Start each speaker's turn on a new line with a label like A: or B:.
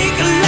A: You make